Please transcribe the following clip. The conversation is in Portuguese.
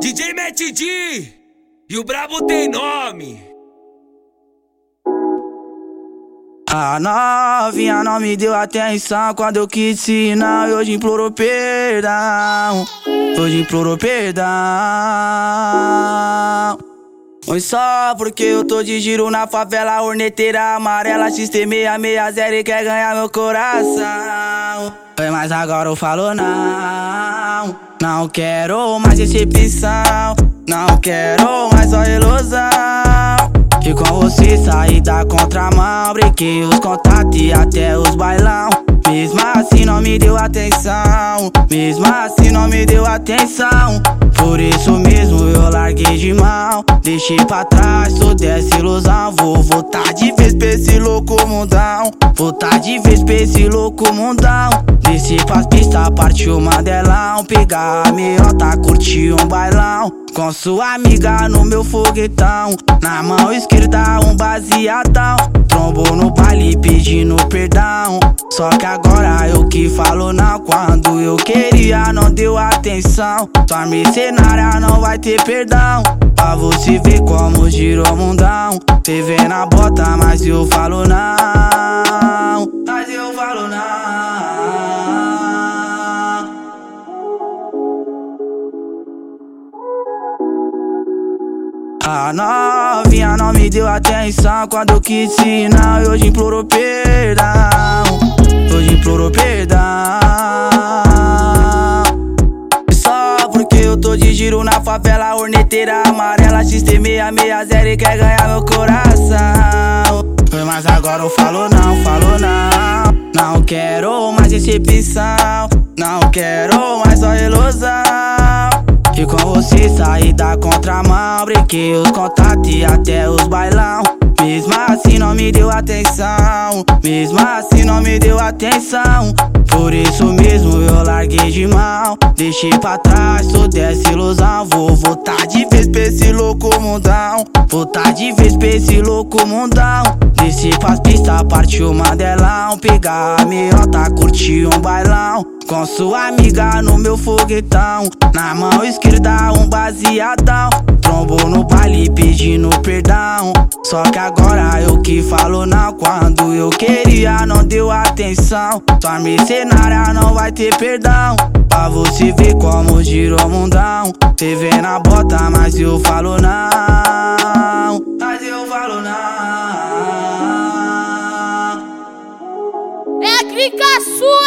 DJ Matt D e o brabo tem nome. A novinha não me deu atenção quando eu quis sinal e hoje implorou perdão. Hoje implorou perdão. Foi só porque eu tô de giro na favela, horneteira amarela, XT660 e quer ganhar meu coração. Mas agora eu falo não. Não quero mais recepção. Não quero mais só ilusão. E com você saí da contramão, brinquei os contatos e até os bailão. Mesmo assim não me deu atenção, mesmo assim não me deu atenção. Por isso mesmo eu larguei de mão, deixei pra trás toda essa ilusão. Vou voltar de vez pra esse louco mundão, voltar de vez pra esse louco mundão. Pras pistas, partiu o mandelão, pegar a meiota, curtir um bailão. Com sua amiga no meu foguetão, na mão esquerda um baseadão. Trombou no baile pedindo perdão. Só que agora eu que falo não. Quando eu queria, não deu atenção. Sua mercenária não vai ter perdão. Pra você ver como girou o mundão. TV na bota, mas eu falo não. Mas eu falo não. A novinha não me deu atenção quando quis sinal e hoje implorou perdão. Hoje implorou perdão. Só porque eu tô de giro na favela, horneteira amarela, XT660 e quer ganhar meu coração. Mas agora eu falo não, falo não. Não quero mais recepção. Não quero mais só ilusão. E com você saí da contramão. Brinquei os contatos e até os bailão. Mesmo assim não me deu atenção. Mesmo assim não me deu atenção. Por isso mesmo eu larguei de mão. Deixei pra trás toda essa ilusão. Vou voltar de vez louco mundão Voltar de vez pra esse louco mundão Descer pras pistas, o mandelão. Pegar a meiota, curtir um bailão. Com sua amiga no meu foguetão. Na mão esquerda um baseadão. Trombou no baile pedindo perdão. Só que agora eu que falo não. Quando eu queria não deu atenção. Sua mercenária não vai ter perdão. Pra você ver como girou mundão TV na bota, mas eu falo não Mas eu falo não É a sua!